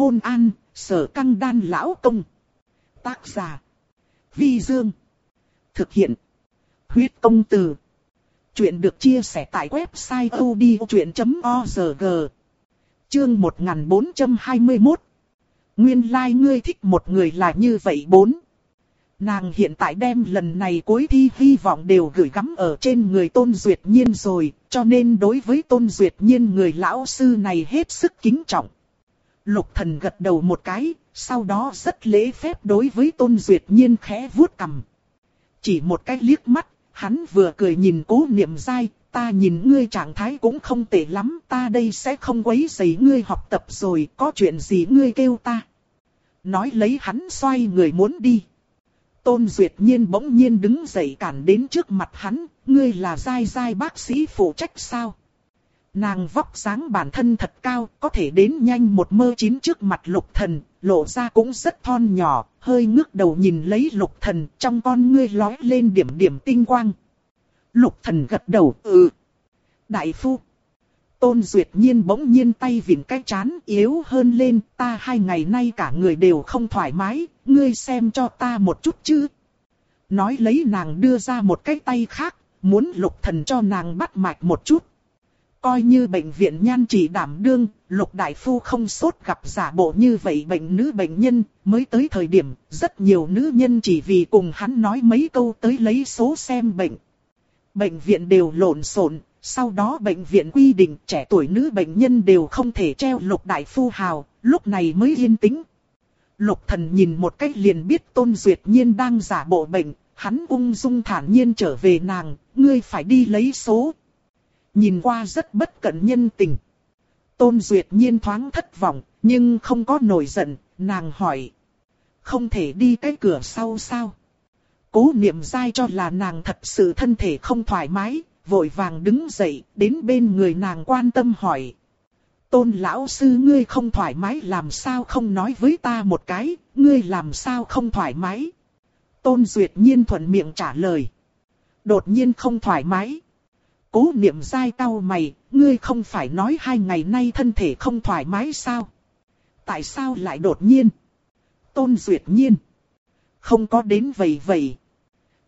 Hôn an, sở căng đan lão công. Tác giả. Vi Dương. Thực hiện. Huyết công từ. Chuyện được chia sẻ tại website odchuyện.org. Chương 1421. Nguyên lai like ngươi thích một người là như vậy bốn. Nàng hiện tại đem lần này cuối thi hy vọng đều gửi gắm ở trên người Tôn Duyệt Nhiên rồi, cho nên đối với Tôn Duyệt Nhiên người lão sư này hết sức kính trọng. Lục thần gật đầu một cái, sau đó rất lễ phép đối với Tôn Duyệt Nhiên khẽ vuốt cằm. Chỉ một cái liếc mắt, hắn vừa cười nhìn cố niệm dai, ta nhìn ngươi trạng thái cũng không tệ lắm, ta đây sẽ không quấy rầy ngươi học tập rồi, có chuyện gì ngươi kêu ta. Nói lấy hắn xoay người muốn đi. Tôn Duyệt Nhiên bỗng nhiên đứng dậy cản đến trước mặt hắn, ngươi là dai dai bác sĩ phụ trách sao? Nàng vóc dáng bản thân thật cao, có thể đến nhanh một mơ chín trước mặt lục thần, lộ ra cũng rất thon nhỏ, hơi ngước đầu nhìn lấy lục thần, trong con ngươi lói lên điểm điểm tinh quang. Lục thần gật đầu, ừ. Đại phu. Tôn Duyệt Nhiên bỗng nhiên tay vịn cái chán yếu hơn lên, ta hai ngày nay cả người đều không thoải mái, ngươi xem cho ta một chút chứ. Nói lấy nàng đưa ra một cái tay khác, muốn lục thần cho nàng bắt mạch một chút. Coi như bệnh viện nhan chỉ đảm đương, lục đại phu không sốt gặp giả bộ như vậy bệnh nữ bệnh nhân, mới tới thời điểm, rất nhiều nữ nhân chỉ vì cùng hắn nói mấy câu tới lấy số xem bệnh. Bệnh viện đều lộn xộn, sau đó bệnh viện quy định trẻ tuổi nữ bệnh nhân đều không thể treo lục đại phu hào, lúc này mới yên tĩnh. Lục thần nhìn một cách liền biết tôn duyệt nhiên đang giả bộ bệnh, hắn ung dung thản nhiên trở về nàng, ngươi phải đi lấy số. Nhìn qua rất bất cẩn nhân tình. Tôn duyệt nhiên thoáng thất vọng, nhưng không có nổi giận, nàng hỏi. Không thể đi cái cửa sau sao? Cố niệm dai cho là nàng thật sự thân thể không thoải mái, vội vàng đứng dậy, đến bên người nàng quan tâm hỏi. Tôn lão sư ngươi không thoải mái làm sao không nói với ta một cái, ngươi làm sao không thoải mái. Tôn Duyệt Nhiên thuận miệng trả lời. Đột nhiên không thoải mái. Cố niệm dai tao mày, ngươi không phải nói hai ngày nay thân thể không thoải mái sao? Tại sao lại đột nhiên? Tôn Duyệt Nhiên. Không có đến vậy vậy.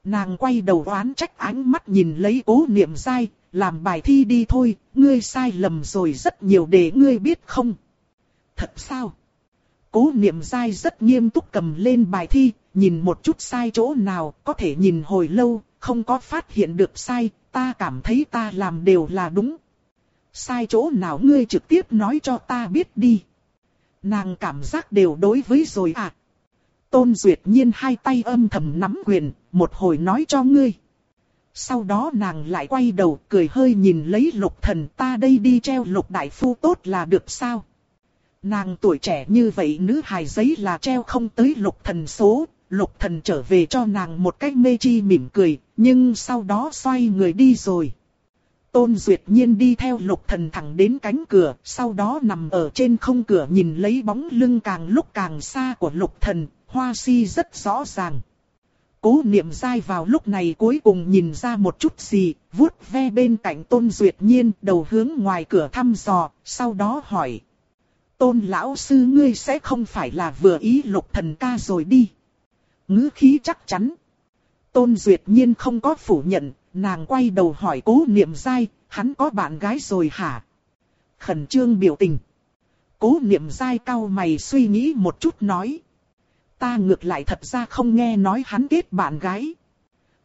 Nàng quay đầu oán trách ánh mắt nhìn lấy cố niệm dai, làm bài thi đi thôi, ngươi sai lầm rồi rất nhiều để ngươi biết không? Thật sao? Cố niệm dai rất nghiêm túc cầm lên bài thi, nhìn một chút sai chỗ nào, có thể nhìn hồi lâu, không có phát hiện được sai, ta cảm thấy ta làm đều là đúng. Sai chỗ nào ngươi trực tiếp nói cho ta biết đi. Nàng cảm giác đều đối với rồi à. Tôn Duyệt Nhiên hai tay âm thầm nắm quyền, một hồi nói cho ngươi. Sau đó nàng lại quay đầu cười hơi nhìn lấy lục thần ta đây đi treo lục đại phu tốt là được sao. Nàng tuổi trẻ như vậy nữ hài giấy là treo không tới lục thần số, lục thần trở về cho nàng một cách mê chi mỉm cười, nhưng sau đó xoay người đi rồi. Tôn Duyệt Nhiên đi theo lục thần thẳng đến cánh cửa, sau đó nằm ở trên không cửa nhìn lấy bóng lưng càng lúc càng xa của lục thần, hoa si rất rõ ràng. Cố niệm dai vào lúc này cuối cùng nhìn ra một chút gì, vuốt ve bên cạnh Tôn Duyệt Nhiên đầu hướng ngoài cửa thăm dò, sau đó hỏi. Tôn lão sư ngươi sẽ không phải là vừa ý lục thần ca rồi đi ngữ khí chắc chắn. Tôn Duyệt Nhiên không có phủ nhận, nàng quay đầu hỏi cố niệm dai, hắn có bạn gái rồi hả? Khẩn trương biểu tình. Cố niệm dai cao mày suy nghĩ một chút nói. Ta ngược lại thật ra không nghe nói hắn kết bạn gái.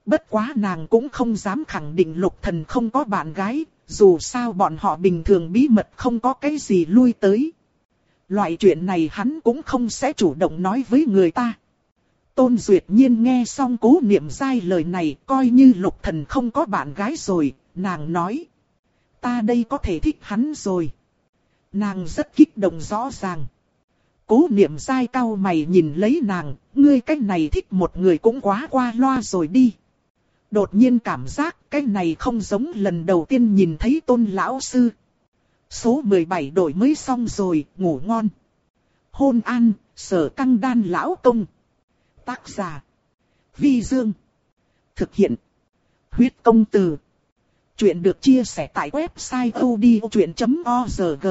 Bất quá nàng cũng không dám khẳng định lục thần không có bạn gái, dù sao bọn họ bình thường bí mật không có cái gì lui tới. Loại chuyện này hắn cũng không sẽ chủ động nói với người ta. Tôn Duyệt Nhiên nghe xong cố niệm dai lời này coi như lục thần không có bạn gái rồi, nàng nói. Ta đây có thể thích hắn rồi. Nàng rất kích động rõ ràng. Cố niệm dai cao mày nhìn lấy nàng, ngươi cách này thích một người cũng quá qua loa rồi đi. Đột nhiên cảm giác cái này không giống lần đầu tiên nhìn thấy tôn lão sư. Số 17 đổi mới xong rồi, ngủ ngon. Hôn an, sở căng đan lão công. Tác giả. Vi Dương. Thực hiện. Huyết công từ. Chuyện được chia sẻ tại website odchuyện.org.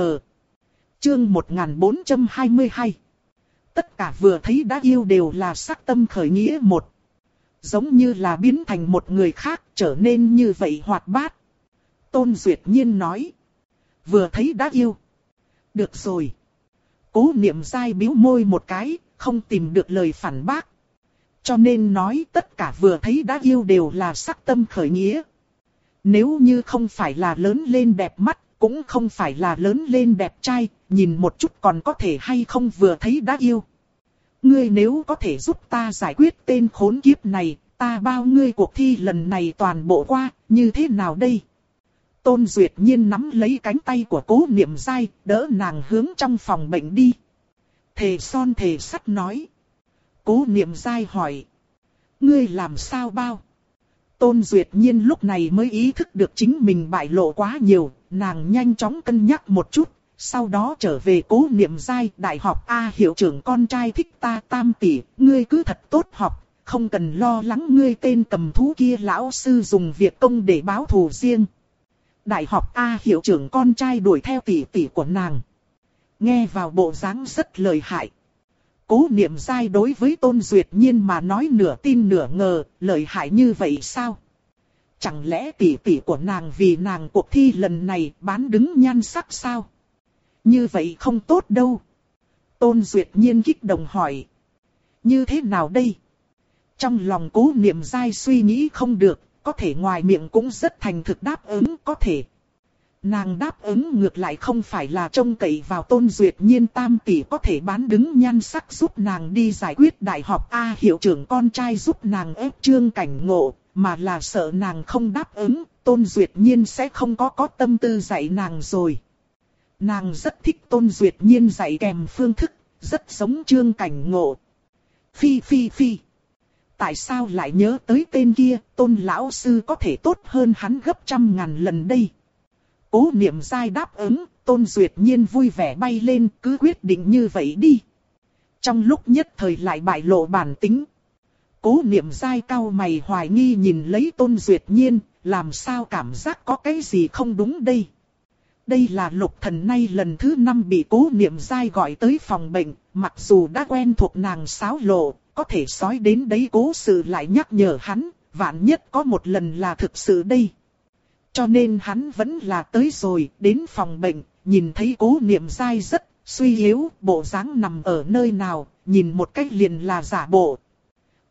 Chương 1422 Tất cả vừa thấy đã yêu đều là sắc tâm khởi nghĩa một. Giống như là biến thành một người khác trở nên như vậy hoạt bát. Tôn Duyệt Nhiên nói. Vừa thấy đã yêu. Được rồi. Cố niệm dai biếu môi một cái, không tìm được lời phản bác. Cho nên nói tất cả vừa thấy đã yêu đều là sắc tâm khởi nghĩa. Nếu như không phải là lớn lên đẹp mắt, cũng không phải là lớn lên đẹp trai, nhìn một chút còn có thể hay không vừa thấy đã yêu. Ngươi nếu có thể giúp ta giải quyết tên khốn kiếp này, ta bao ngươi cuộc thi lần này toàn bộ qua, như thế nào đây? Tôn Duyệt Nhiên nắm lấy cánh tay của cố niệm dai, đỡ nàng hướng trong phòng bệnh đi. Thề son thề sắt nói. Cố niệm dai hỏi. Ngươi làm sao bao? Tôn Duyệt Nhiên lúc này mới ý thức được chính mình bại lộ quá nhiều, nàng nhanh chóng cân nhắc một chút, sau đó trở về cố niệm giai đại học A hiệu trưởng con trai thích ta tam tỷ, ngươi cứ thật tốt học, không cần lo lắng ngươi tên cầm thú kia lão sư dùng việc công để báo thù riêng. Đại học A hiệu trưởng con trai đuổi theo tỷ tỷ của nàng. Nghe vào bộ dáng rất lời hại. Cố niệm giai đối với tôn duyệt nhiên mà nói nửa tin nửa ngờ, lợi hại như vậy sao? Chẳng lẽ tỷ tỷ của nàng vì nàng cuộc thi lần này bán đứng nhan sắc sao? Như vậy không tốt đâu. Tôn Duyệt Nhiên kích động hỏi. Như thế nào đây? Trong lòng cố niệm dai suy nghĩ không được, có thể ngoài miệng cũng rất thành thực đáp ứng có thể. Nàng đáp ứng ngược lại không phải là trông cậy vào tôn duyệt nhiên tam tỷ có thể bán đứng nhan sắc giúp nàng đi giải quyết đại học A hiệu trưởng con trai giúp nàng ép trương cảnh ngộ, mà là sợ nàng không đáp ứng, tôn duyệt nhiên sẽ không có có tâm tư dạy nàng rồi. Nàng rất thích tôn duyệt nhiên dạy kèm phương thức, rất giống trương cảnh ngộ. Phi phi phi. Tại sao lại nhớ tới tên kia, tôn lão sư có thể tốt hơn hắn gấp trăm ngàn lần đây? Cố niệm dai đáp ứng, tôn duyệt nhiên vui vẻ bay lên, cứ quyết định như vậy đi. Trong lúc nhất thời lại bại lộ bản tính. Cố niệm dai cao mày hoài nghi nhìn lấy tôn duyệt nhiên, làm sao cảm giác có cái gì không đúng đây. Đây là lục thần nay lần thứ năm bị cố niệm dai gọi tới phòng bệnh, mặc dù đã quen thuộc nàng sáo lộ, có thể sói đến đấy cố sự lại nhắc nhở hắn, vạn nhất có một lần là thực sự đây. Cho nên hắn vẫn là tới rồi, đến phòng bệnh, nhìn thấy cố niệm dai rất suy yếu, bộ dáng nằm ở nơi nào, nhìn một cách liền là giả bộ.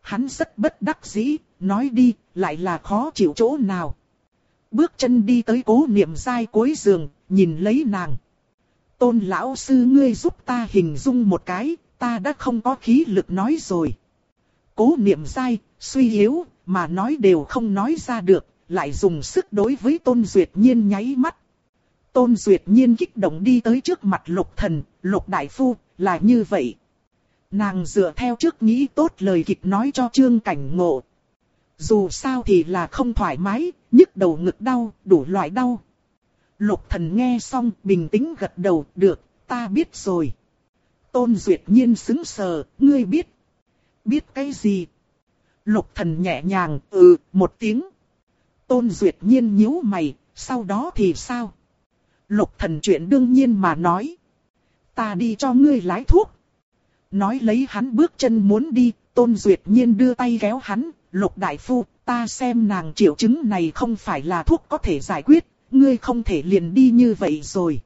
Hắn rất bất đắc dĩ, nói đi, lại là khó chịu chỗ nào. Bước chân đi tới cố niệm dai cuối giường, nhìn lấy nàng. Tôn lão sư ngươi giúp ta hình dung một cái, ta đã không có khí lực nói rồi. Cố niệm dai, suy yếu, mà nói đều không nói ra được, lại dùng sức đối với Tôn Duyệt Nhiên nháy mắt. Tôn Duyệt Nhiên kích động đi tới trước mặt lục thần, lục đại phu, là như vậy. Nàng dựa theo trước nghĩ tốt lời kịch nói cho Trương Cảnh Ngộ. Dù sao thì là không thoải mái, nhức đầu ngực đau, đủ loại đau. Lục thần nghe xong, bình tĩnh gật đầu, được, ta biết rồi. Tôn Duyệt Nhiên xứng sờ, ngươi biết. Biết cái gì? Lục thần nhẹ nhàng, ừ, một tiếng. Tôn Duyệt Nhiên nhíu mày, sau đó thì sao? Lục thần chuyện đương nhiên mà nói. Ta đi cho ngươi lái thuốc. Nói lấy hắn bước chân muốn đi, Tôn Duyệt Nhiên đưa tay kéo hắn, Lục Đại Phu, ta xem nàng triệu chứng này không phải là thuốc có thể giải quyết, ngươi không thể liền đi như vậy rồi.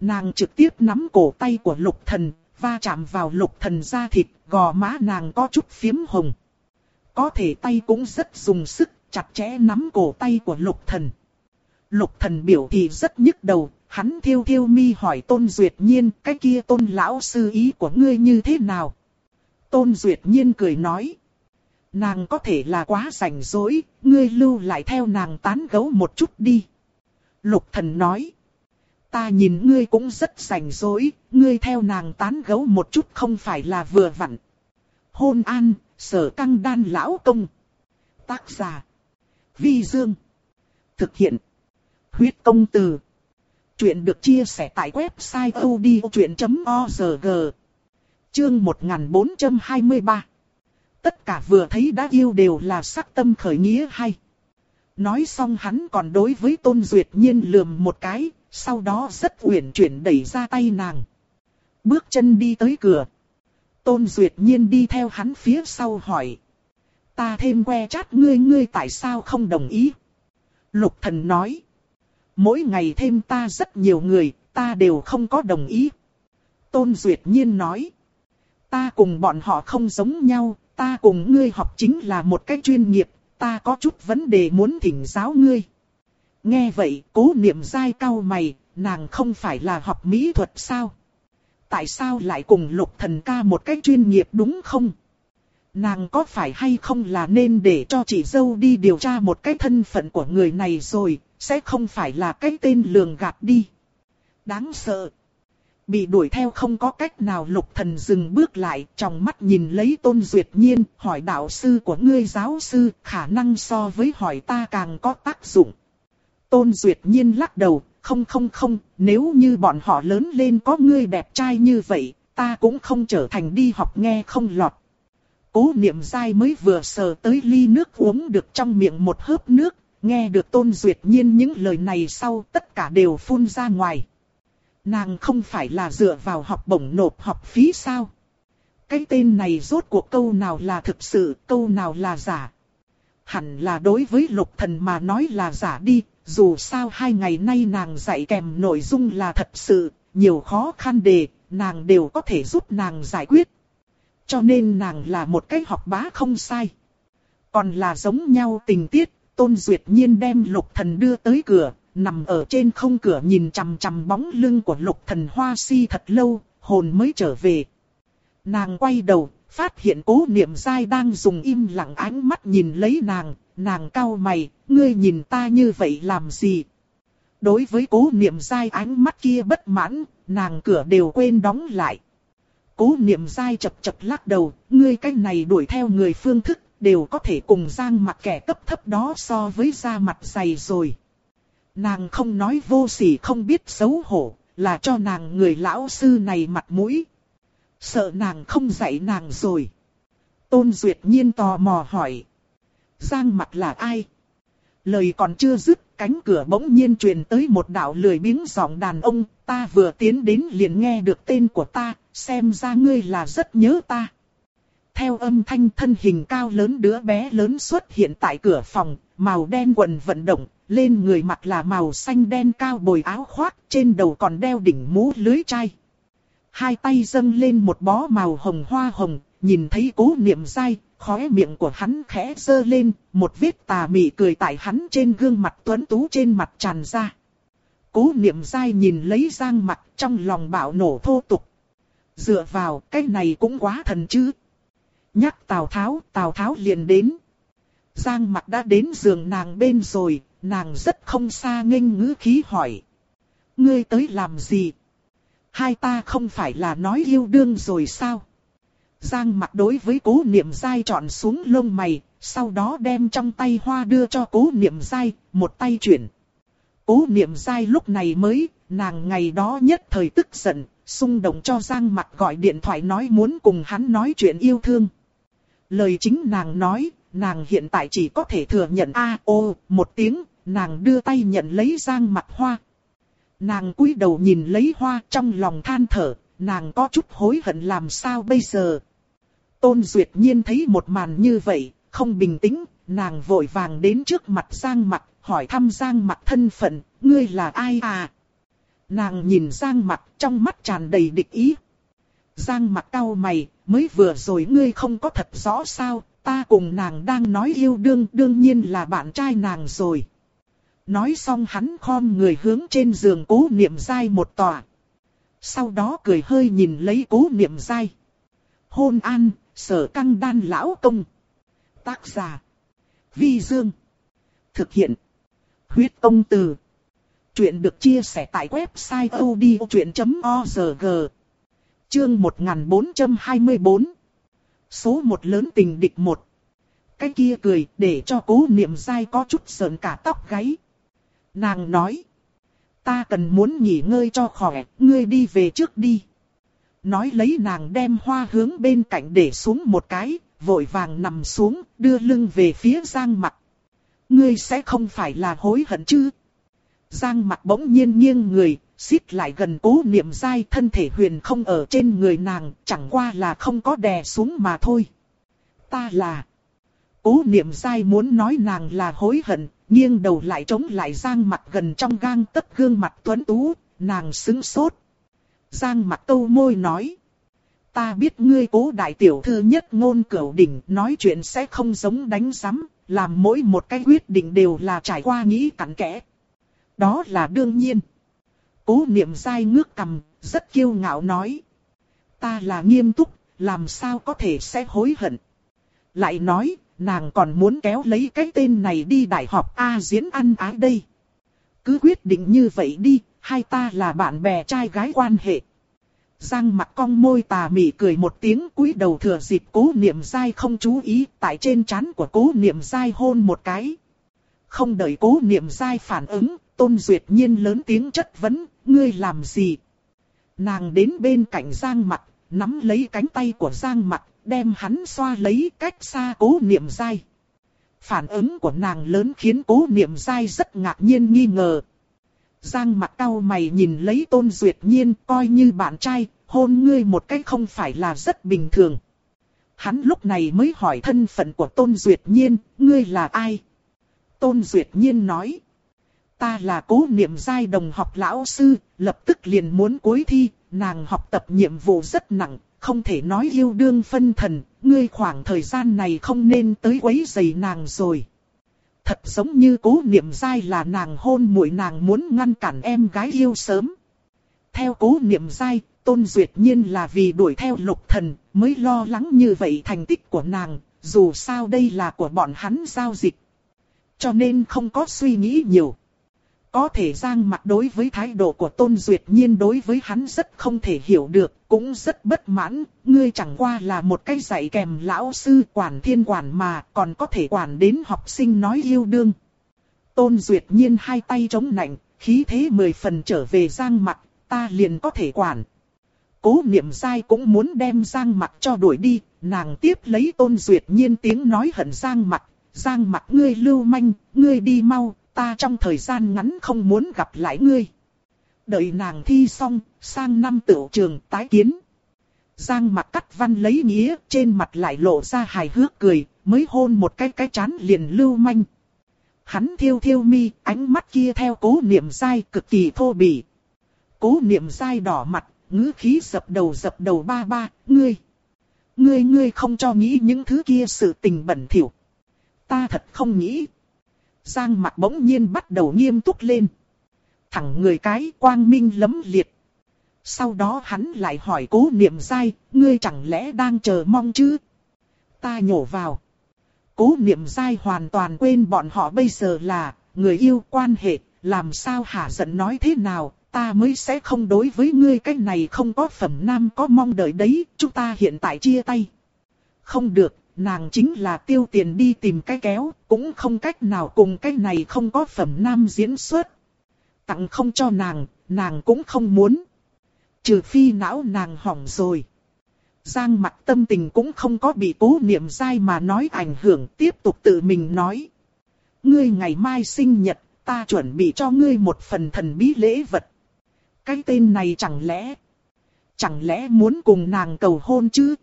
Nàng trực tiếp nắm cổ tay của Lục Thần, va chạm vào Lục Thần da thịt, gò má nàng có chút phiếm hồng. Có thể tay cũng rất dùng sức, chặt chẽ nắm cổ tay của lục thần. Lục thần biểu thì rất nhức đầu, hắn thiêu thiêu mi hỏi tôn duyệt nhiên cái kia tôn lão sư ý của ngươi như thế nào. Tôn duyệt nhiên cười nói. Nàng có thể là quá rảnh rỗi, ngươi lưu lại theo nàng tán gấu một chút đi. Lục thần nói. Ta nhìn ngươi cũng rất rảnh rỗi, ngươi theo nàng tán gấu một chút không phải là vừa vặn. Hôn an, sở căng đan lão công. Tác giả. Vi Dương. Thực hiện. Huyết công từ. Chuyện được chia sẻ tại website odchuyện.org. Chương 1423. Tất cả vừa thấy đã yêu đều là sắc tâm khởi nghĩa hay. Nói xong hắn còn đối với Tôn Duyệt Nhiên lườm một cái, Sau đó rất uyển chuyển đẩy ra tay nàng. Bước chân đi tới cửa. Tôn Duyệt Nhiên đi theo hắn phía sau hỏi. Ta thêm que chát ngươi ngươi tại sao không đồng ý? Lục thần nói. Mỗi ngày thêm ta rất nhiều người, ta đều không có đồng ý. Tôn Duyệt Nhiên nói. Ta cùng bọn họ không giống nhau, ta cùng ngươi học chính là một cái chuyên nghiệp, ta có chút vấn đề muốn thỉnh giáo ngươi. Nghe vậy, cố niệm dai cao mày, nàng không phải là học mỹ thuật sao? Tại sao lại cùng lục thần ca một cái chuyên nghiệp đúng không? Nàng có phải hay không là nên để cho chị dâu đi điều tra một cái thân phận của người này rồi, sẽ không phải là cái tên lường gạt đi. Đáng sợ. Bị đuổi theo không có cách nào lục thần dừng bước lại, trong mắt nhìn lấy tôn duyệt nhiên, hỏi đạo sư của ngươi giáo sư, khả năng so với hỏi ta càng có tác dụng. Tôn duyệt nhiên lắc đầu, không không không, nếu như bọn họ lớn lên có ngươi đẹp trai như vậy, ta cũng không trở thành đi học nghe không lọt. Cố niệm dai mới vừa sờ tới ly nước uống được trong miệng một hớp nước, nghe được tôn duyệt nhiên những lời này sau tất cả đều phun ra ngoài. Nàng không phải là dựa vào học bổng nộp học phí sao? Cái tên này rốt cuộc câu nào là thực sự, câu nào là giả? Hẳn là đối với lục thần mà nói là giả đi, dù sao hai ngày nay nàng dạy kèm nội dung là thật sự, nhiều khó khăn đề, nàng đều có thể giúp nàng giải quyết. Cho nên nàng là một cái học bá không sai. Còn là giống nhau tình tiết, Tôn Duyệt Nhiên đem lục thần đưa tới cửa, nằm ở trên không cửa nhìn chằm chằm bóng lưng của lục thần hoa si thật lâu, hồn mới trở về. Nàng quay đầu, phát hiện cố niệm dai đang dùng im lặng ánh mắt nhìn lấy nàng, nàng cau mày, ngươi nhìn ta như vậy làm gì? Đối với cố niệm dai ánh mắt kia bất mãn, nàng cửa đều quên đóng lại. Cố niệm dai chập chập lắc đầu, ngươi cái này đuổi theo người phương thức, đều có thể cùng giang mặt kẻ cấp thấp đó so với da mặt dày rồi. Nàng không nói vô sỉ không biết xấu hổ, là cho nàng người lão sư này mặt mũi. Sợ nàng không dạy nàng rồi. Tôn Duyệt Nhiên tò mò hỏi. Giang mặt là ai? Lời còn chưa dứt, cánh cửa bỗng nhiên truyền tới một đạo lười biếng giọng đàn ông, ta vừa tiến đến liền nghe được tên của ta, xem ra ngươi là rất nhớ ta. Theo âm thanh thân hình cao lớn đứa bé lớn xuất hiện tại cửa phòng, màu đen quần vận động, lên người mặc là màu xanh đen cao bồi áo khoác, trên đầu còn đeo đỉnh mũ lưới chai. Hai tay dâng lên một bó màu hồng hoa hồng, nhìn thấy cố niệm dai, khóe miệng của hắn khẽ dơ lên, một vết tà mị cười tại hắn trên gương mặt tuấn tú trên mặt tràn ra. Cố niệm dai nhìn lấy giang mặt trong lòng bạo nổ thô tục. Dựa vào cái này cũng quá thần chứ. Nhắc Tào Tháo, Tào Tháo liền đến. Giang mặt đã đến giường nàng bên rồi, nàng rất không xa nghênh ngữ khí hỏi. Ngươi tới làm gì? Hai ta không phải là nói yêu đương rồi sao? Giang mặt đối với cố niệm dai chọn xuống lông mày, sau đó đem trong tay hoa đưa cho cố niệm dai, một tay chuyển. Cố niệm dai lúc này mới, nàng ngày đó nhất thời tức giận, xung động cho Giang Mặc gọi điện thoại nói muốn cùng hắn nói chuyện yêu thương. Lời chính nàng nói, nàng hiện tại chỉ có thể thừa nhận a ô một tiếng, nàng đưa tay nhận lấy Giang Mặc hoa. Nàng cúi đầu nhìn lấy hoa trong lòng than thở, nàng có chút hối hận làm sao bây giờ. Tôn Duyệt Nhiên thấy một màn như vậy, không bình tĩnh, nàng vội vàng đến trước mặt Giang Mặc, hỏi thăm Giang Mặc thân phận, ngươi là ai à? Nàng nhìn Giang Mặc trong mắt tràn đầy địch ý. Giang Mặc cau mày, mới vừa rồi ngươi không có thật rõ sao, ta cùng nàng đang nói yêu đương, đương nhiên là bạn trai nàng rồi. Nói xong hắn khom người hướng trên giường cố niệm dai một tòa. Sau đó cười hơi nhìn lấy cố niệm dai. Hôn an, sở căng đan lão công. Tác giả. Vi Dương. Thực hiện. Huyết công từ. Chuyện được chia sẻ tại website odchuyện.org. Chương 1424. Số một lớn tình địch một. Cái kia cười để cho cố niệm dai có chút sờn cả tóc gáy. Nàng nói. Ta cần muốn nghỉ ngơi cho khỏe, ngươi đi về trước đi. Nói lấy nàng đem hoa hướng bên cạnh để xuống một cái, vội vàng nằm xuống, đưa lưng về phía Giang mặt. Ngươi sẽ không phải là hối hận chứ? Giang mặt bỗng nhiên nghiêng người, xít lại gần cố niệm dai thân thể huyền không ở trên người nàng, chẳng qua là không có đè xuống mà thôi. Ta là... Cố niệm dai muốn nói nàng là hối hận, nghiêng đầu lại chống lại giang mặt gần trong gang tấc gương mặt tuấn tú, nàng xứng sốt. Giang mặt câu môi nói. Ta biết ngươi cố đại tiểu thư nhất ngôn cửu đỉnh nói chuyện sẽ không giống đánh giám, làm mỗi một cái quyết định đều là trải qua nghĩ cặn kẽ. Đó là đương nhiên. Cố niệm dai ngước cầm, rất kiêu ngạo nói. Ta là nghiêm túc, làm sao có thể sẽ hối hận. Lại nói, nàng còn muốn kéo lấy cái tên này đi đại học A diễn ăn ái đây. Cứ quyết định như vậy đi, hai ta là bạn bè trai gái quan hệ. Giang mặt cong môi tà mị cười một tiếng cúi đầu thừa dịp cố niệm dai không chú ý tại trên trán của cố niệm dai hôn một cái. Không đợi cố niệm dai phản ứng, tôn duyệt nhiên lớn tiếng chất vấn, ngươi làm gì? Nàng đến bên cạnh Giang mặt, nắm lấy cánh tay của Giang mặt, đem hắn xoa lấy cách xa cố niệm dai. Phản ứng của nàng lớn khiến cố niệm dai rất ngạc nhiên nghi ngờ. Giang mặt cau mày nhìn lấy tôn duyệt nhiên coi như bạn trai, hôn ngươi một cách không phải là rất bình thường. Hắn lúc này mới hỏi thân phận của tôn duyệt nhiên, ngươi là ai? Tôn duyệt nhiên nói. Ta là cố niệm giai đồng học lão sư, lập tức liền muốn cuối thi, nàng học tập nhiệm vụ rất nặng, không thể nói yêu đương phân thần, ngươi khoảng thời gian này không nên tới quấy giày nàng rồi. Thật giống như cố niệm giai là nàng hôn muội nàng muốn ngăn cản em gái yêu sớm. Theo cố niệm giai, Tôn Duyệt Nhiên là vì đuổi theo lục thần, mới lo lắng như vậy thành tích của nàng, dù sao đây là của bọn hắn giao dịch. Cho nên không có suy nghĩ nhiều. Có thể Giang mặt đối với thái độ của Tôn Duyệt Nhiên đối với hắn rất không thể hiểu được, cũng rất bất mãn, ngươi chẳng qua là một cái dạy kèm lão sư quản thiên quản mà còn có thể quản đến học sinh nói yêu đương. Tôn Duyệt Nhiên hai tay chống nạnh, khí thế mười phần trở về Giang mặt, ta liền có thể quản. Cố niệm sai cũng muốn đem Giang mặt cho đuổi đi, nàng tiếp lấy Tôn Duyệt Nhiên tiếng nói hận Giang mặt, Giang mặt ngươi lưu manh, ngươi đi mau, ta trong thời gian ngắn không muốn gặp lại ngươi. Đợi nàng thi xong, sang năm tựu trường tái kiến. Giang mặt cắt văn lấy nghĩa, trên mặt lại lộ ra hài hước cười, mới hôn một cái cái chán liền lưu manh. Hắn thiêu thiêu mi, ánh mắt kia theo cố niệm dai cực kỳ thô bỉ. Cố niệm dai đỏ mặt, ngữ khí dập đầu dập đầu ba ba, ngươi. Ngươi ngươi không cho nghĩ những thứ kia sự tình bẩn thỉu. Ta thật không nghĩ. Giang mặt bỗng nhiên bắt đầu nghiêm túc lên. Thẳng người cái quang minh lấm liệt. Sau đó hắn lại hỏi cố niệm dai, ngươi chẳng lẽ đang chờ mong chứ? Ta nhổ vào. Cố niệm dai hoàn toàn quên bọn họ bây giờ là, người yêu quan hệ, làm sao hả giận nói thế nào, ta mới sẽ không đối với ngươi cái này không có phẩm nam có mong đợi đấy, chúng ta hiện tại chia tay. Không được, nàng chính là tiêu tiền đi tìm cái kéo, cũng không cách nào cùng cái này không có phẩm nam diễn xuất. Tặng không cho nàng, nàng cũng không muốn. Trừ phi não nàng hỏng rồi. Giang mặt tâm tình cũng không có bị cố niệm dai mà nói ảnh hưởng, tiếp tục tự mình nói. Ngươi ngày mai sinh nhật, ta chuẩn bị cho ngươi một phần thần bí lễ vật. Cái tên này chẳng lẽ, chẳng lẽ muốn cùng nàng cầu hôn chứ?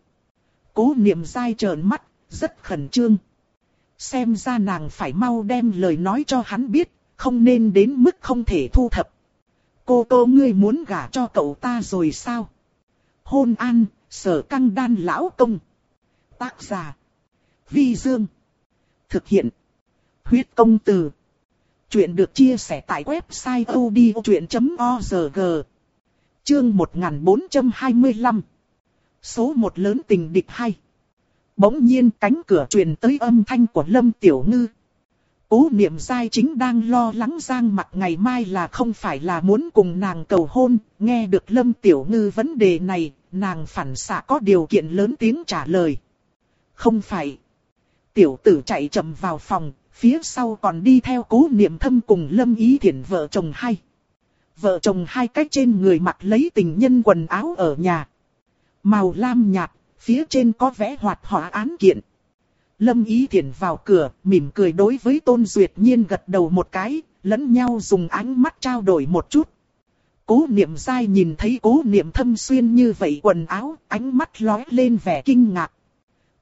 Cố niệm dai trợn mắt, rất khẩn trương. Xem ra nàng phải mau đem lời nói cho hắn biết, không nên đến mức không thể thu thập. Cô cô ngươi muốn gả cho cậu ta rồi sao? Hôn an, sở căng đan lão công. Tác giả. Vi Dương. Thực hiện. Huyết công từ. Chuyện được chia sẻ tại website odchuyện.org. Chương 1425. Số một lớn tình địch hay. Bỗng nhiên cánh cửa truyền tới âm thanh của Lâm Tiểu Ngư. Cố niệm dai chính đang lo lắng giang mặt ngày mai là không phải là muốn cùng nàng cầu hôn, nghe được Lâm Tiểu Ngư vấn đề này, nàng phản xạ có điều kiện lớn tiếng trả lời. Không phải. Tiểu tử chạy chậm vào phòng, phía sau còn đi theo cố niệm thâm cùng Lâm Ý Thiển vợ chồng hai. Vợ chồng hai cách trên người mặc lấy tình nhân quần áo ở nhà. Màu lam nhạt, phía trên có vẽ hoạt họa án kiện. Lâm Ý Thiển vào cửa, mỉm cười đối với Tôn Duyệt Nhiên gật đầu một cái, lẫn nhau dùng ánh mắt trao đổi một chút. Cố niệm sai nhìn thấy cố niệm thâm xuyên như vậy quần áo, ánh mắt lóe lên vẻ kinh ngạc.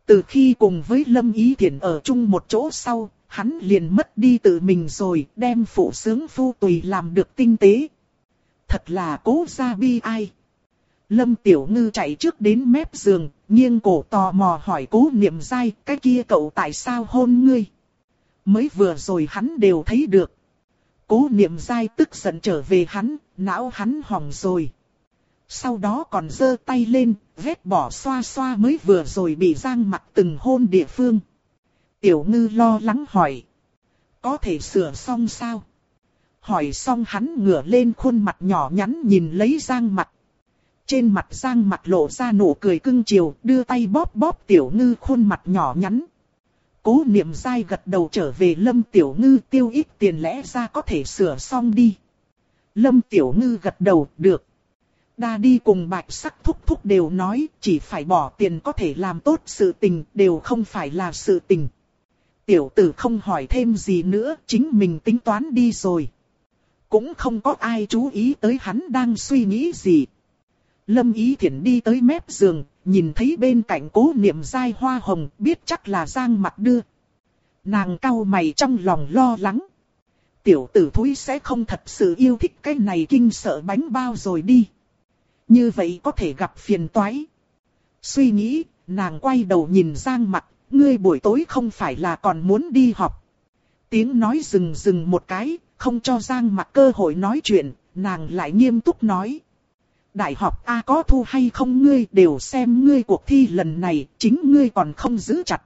Từ khi cùng với Lâm Ý Thiển ở chung một chỗ sau, hắn liền mất đi tự mình rồi, đem phụ sướng phu tùy làm được tinh tế. Thật là cố gia bi ai. Lâm Tiểu Ngư chạy trước đến mép giường, nghiêng cổ tò mò hỏi cố niệm dai, cái kia cậu tại sao hôn ngươi? Mới vừa rồi hắn đều thấy được. Cố niệm dai tức giận trở về hắn, não hắn hỏng rồi. Sau đó còn giơ tay lên, vết bỏ xoa xoa mới vừa rồi bị giang mặt từng hôn địa phương. Tiểu ngư lo lắng hỏi. Có thể sửa xong sao? Hỏi xong hắn ngửa lên khuôn mặt nhỏ nhắn nhìn lấy giang mặt. Trên mặt giang mặt lộ ra nụ cười cưng chiều, đưa tay bóp bóp tiểu ngư khuôn mặt nhỏ nhắn. Cố niệm dai gật đầu trở về lâm tiểu ngư tiêu ít tiền lẽ ra có thể sửa xong đi. Lâm tiểu ngư gật đầu, được. Đa đi cùng bạch sắc thúc thúc đều nói chỉ phải bỏ tiền có thể làm tốt sự tình đều không phải là sự tình. Tiểu tử không hỏi thêm gì nữa, chính mình tính toán đi rồi. Cũng không có ai chú ý tới hắn đang suy nghĩ gì. Lâm Ý Thiển đi tới mép giường, nhìn thấy bên cạnh cố niệm dai hoa hồng, biết chắc là Giang mặt đưa. Nàng cau mày trong lòng lo lắng. Tiểu tử thúi sẽ không thật sự yêu thích cái này kinh sợ bánh bao rồi đi. Như vậy có thể gặp phiền toái. Suy nghĩ, nàng quay đầu nhìn Giang mặt, ngươi buổi tối không phải là còn muốn đi học. Tiếng nói dừng dừng một cái, không cho Giang mặt cơ hội nói chuyện, nàng lại nghiêm túc nói. Đại học A có thu hay không ngươi đều xem ngươi cuộc thi lần này, chính ngươi còn không giữ chặt.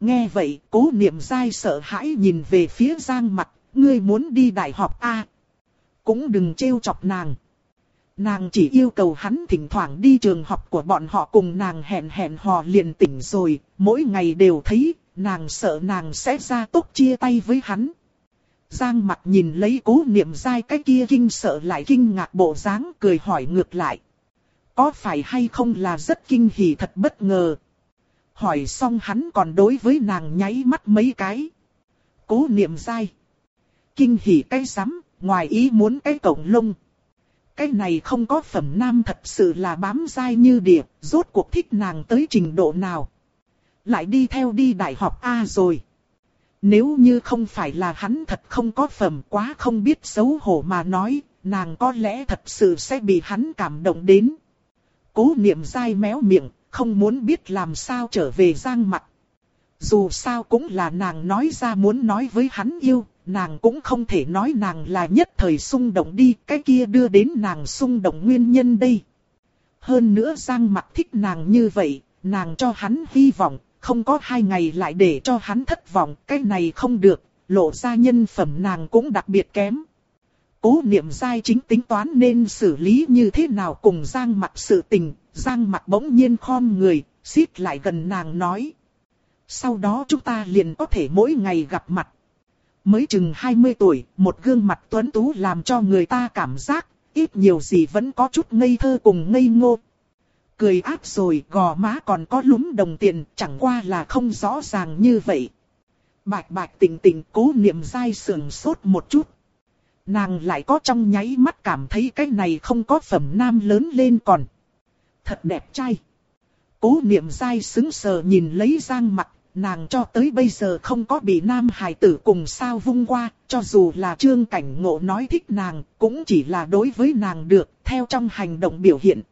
Nghe vậy, cố niệm dai sợ hãi nhìn về phía Giang mặt, ngươi muốn đi đại học A. Cũng đừng trêu chọc nàng. Nàng chỉ yêu cầu hắn thỉnh thoảng đi trường học của bọn họ cùng nàng hẹn hẹn hò liền tỉnh rồi, mỗi ngày đều thấy, nàng sợ nàng sẽ ra tốt chia tay với hắn. Giang mặt nhìn lấy cố niệm dai cái kia kinh sợ lại kinh ngạc bộ dáng cười hỏi ngược lại. Có phải hay không là rất kinh hỉ thật bất ngờ. Hỏi xong hắn còn đối với nàng nháy mắt mấy cái. Cố niệm dai. Kinh hỉ cái rắm ngoài ý muốn cái cổng lông. Cái này không có phẩm nam thật sự là bám dai như địa, rốt cuộc thích nàng tới trình độ nào. Lại đi theo đi đại học A rồi. Nếu như không phải là hắn thật không có phẩm quá không biết xấu hổ mà nói, nàng có lẽ thật sự sẽ bị hắn cảm động đến. Cố niệm dai méo miệng, không muốn biết làm sao trở về giang mặt. Dù sao cũng là nàng nói ra muốn nói với hắn yêu, nàng cũng không thể nói nàng là nhất thời xung động đi, cái kia đưa đến nàng xung động nguyên nhân đây. Hơn nữa Giang mặt thích nàng như vậy, nàng cho hắn hy vọng, không có hai ngày lại để cho hắn thất vọng, cái này không được, lộ ra nhân phẩm nàng cũng đặc biệt kém. Cố niệm dai chính tính toán nên xử lý như thế nào cùng Giang mặt sự tình, Giang mặt bỗng nhiên khom người, xít lại gần nàng nói. Sau đó chúng ta liền có thể mỗi ngày gặp mặt. Mới chừng 20 tuổi, một gương mặt tuấn tú làm cho người ta cảm giác, ít nhiều gì vẫn có chút ngây thơ cùng ngây ngô, cười áp rồi gò má còn có lúm đồng tiền, chẳng qua là không rõ ràng như vậy. Bạch bạch tỉnh tỉnh cố niệm dai sườn sốt một chút. Nàng lại có trong nháy mắt cảm thấy cái này không có phẩm nam lớn lên còn. Thật đẹp trai. Cố niệm dai xứng sờ nhìn lấy giang mặt, nàng cho tới bây giờ không có bị nam hài tử cùng sao vung qua, cho dù là trương cảnh ngộ nói thích nàng, cũng chỉ là đối với nàng được, theo trong hành động biểu hiện.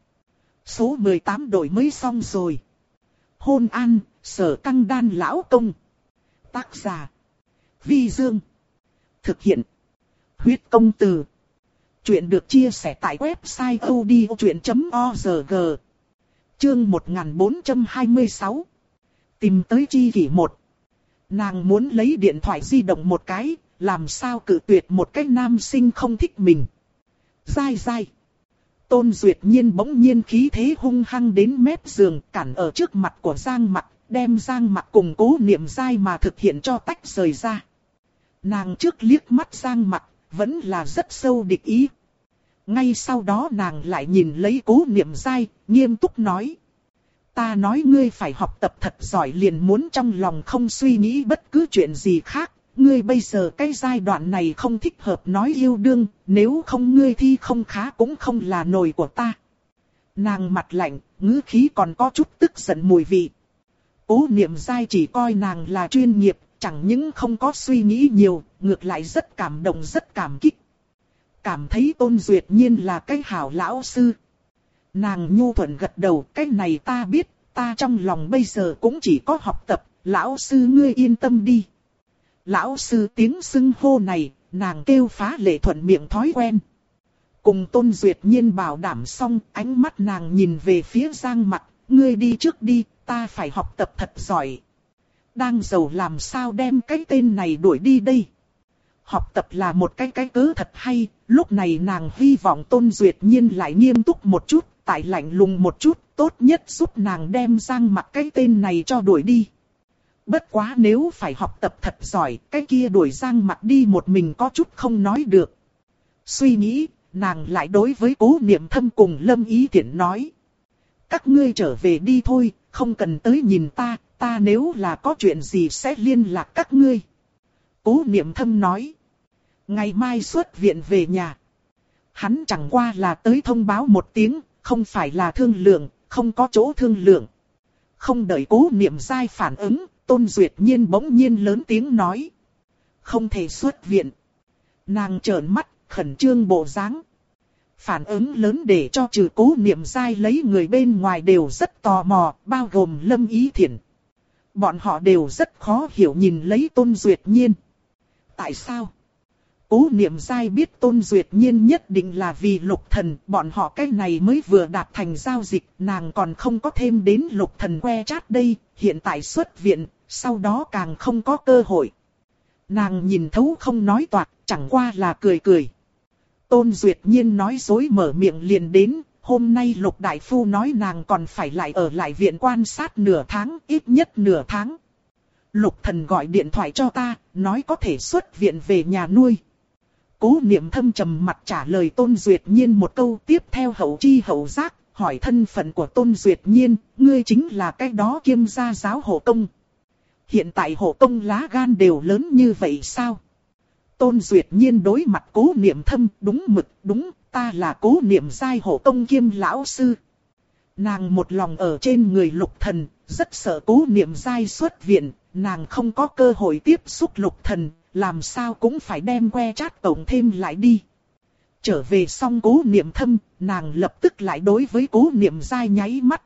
Số 18 đổi mới xong rồi. Hôn an, sở căng đan lão công. Tác giả. Vi Dương. Thực hiện. Huyết công từ. Chuyện được chia sẻ tại website odchuyện.org. Chương 1426. Tìm tới chi kỷ một. Nàng muốn lấy điện thoại di động một cái, làm sao cự tuyệt một cái nam sinh không thích mình. Dai dai. Tôn Duyệt Nhiên bỗng nhiên khí thế hung hăng đến mép giường cản ở trước mặt của Giang Mặc, đem Giang Mặc cùng cố niệm dai mà thực hiện cho tách rời ra. Nàng trước liếc mắt Giang Mặc, vẫn là rất sâu địch ý. Ngay sau đó nàng lại nhìn lấy cố niệm dai, nghiêm túc nói. Ta nói ngươi phải học tập thật giỏi liền muốn trong lòng không suy nghĩ bất cứ chuyện gì khác, ngươi bây giờ cái giai đoạn này không thích hợp nói yêu đương, nếu không ngươi thi không khá cũng không là nồi của ta. Nàng mặt lạnh, ngữ khí còn có chút tức giận mùi vị. Cố niệm dai chỉ coi nàng là chuyên nghiệp, chẳng những không có suy nghĩ nhiều, ngược lại rất cảm động rất cảm kích. Cảm thấy tôn duyệt nhiên là cái hảo lão sư. Nàng nhu thuận gật đầu, cái này ta biết, ta trong lòng bây giờ cũng chỉ có học tập, lão sư ngươi yên tâm đi. Lão sư tiếng xưng hô này, nàng kêu phá lệ thuận miệng thói quen. Cùng tôn duyệt nhiên bảo đảm xong, ánh mắt nàng nhìn về phía giang mặt, ngươi đi trước đi, ta phải học tập thật giỏi. Đang giàu làm sao đem cái tên này đuổi đi đây. Học tập là một cái cái cớ thật hay, lúc này nàng hy vọng tôn duyệt nhiên lại nghiêm túc một chút, tại lạnh lùng một chút, tốt nhất giúp nàng đem giang mặt cái tên này cho đuổi đi. Bất quá nếu phải học tập thật giỏi, cái kia đuổi giang mặt đi một mình có chút không nói được. Suy nghĩ, nàng lại đối với cố niệm thâm cùng lâm ý tiện nói. Các ngươi trở về đi thôi, không cần tới nhìn ta, ta nếu là có chuyện gì sẽ liên lạc các ngươi. Cố niệm thâm nói. Ngày mai xuất viện về nhà. Hắn chẳng qua là tới thông báo một tiếng, không phải là thương lượng, không có chỗ thương lượng. Không đợi cố niệm dai phản ứng, tôn duyệt nhiên bỗng nhiên lớn tiếng nói. Không thể xuất viện. Nàng trợn mắt, khẩn trương bộ dáng. Phản ứng lớn để cho trừ cố niệm dai lấy người bên ngoài đều rất tò mò, bao gồm lâm ý thiện. Bọn họ đều rất khó hiểu nhìn lấy tôn duyệt nhiên. Tại sao? Cố niệm dai biết tôn duyệt nhiên nhất định là vì lục thần, bọn họ cái này mới vừa đạt thành giao dịch, nàng còn không có thêm đến lục thần que chát đây, hiện tại xuất viện, sau đó càng không có cơ hội. Nàng nhìn thấu không nói toạc, chẳng qua là cười cười. Tôn Duyệt Nhiên nói dối mở miệng liền đến, hôm nay Lục Đại Phu nói nàng còn phải lại ở lại viện quan sát nửa tháng, ít nhất nửa tháng. Lục thần gọi điện thoại cho ta, nói có thể xuất viện về nhà nuôi. Cố niệm thâm trầm mặt trả lời Tôn Duyệt Nhiên một câu tiếp theo hậu chi hậu giác, hỏi thân phận của Tôn Duyệt Nhiên, ngươi chính là cái đó kiêm gia giáo hộ công. Hiện tại hộ công lá gan đều lớn như vậy sao? Tôn Duyệt Nhiên đối mặt cố niệm thâm, đúng mực, đúng, ta là cố niệm giai hộ công kiêm lão sư. Nàng một lòng ở trên người lục thần, rất sợ cố niệm giai xuất viện, nàng không có cơ hội tiếp xúc lục thần, làm sao cũng phải đem que chát tổng thêm lại đi. Trở về xong cố niệm thâm, nàng lập tức lại đối với cố niệm giai nháy mắt.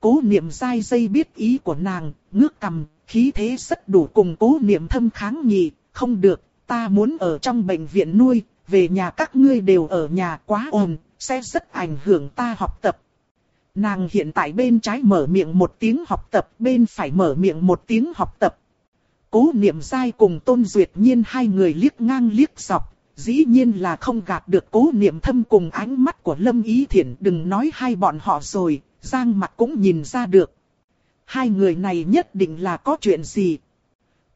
Cố niệm giai dây biết ý của nàng, ngước cầm, khí thế rất đủ cùng cố niệm thâm kháng nghị, không được, ta muốn ở trong bệnh viện nuôi, về nhà các ngươi đều ở nhà quá ồn, sẽ rất ảnh hưởng ta học tập. Nàng hiện tại bên trái mở miệng một tiếng học tập, bên phải mở miệng một tiếng học tập. Cố niệm dai cùng tôn duyệt nhiên hai người liếc ngang liếc dọc, dĩ nhiên là không gạt được cố niệm thâm cùng ánh mắt của Lâm Ý Thiển đừng nói hai bọn họ rồi, Giang mặt cũng nhìn ra được. Hai người này nhất định là có chuyện gì,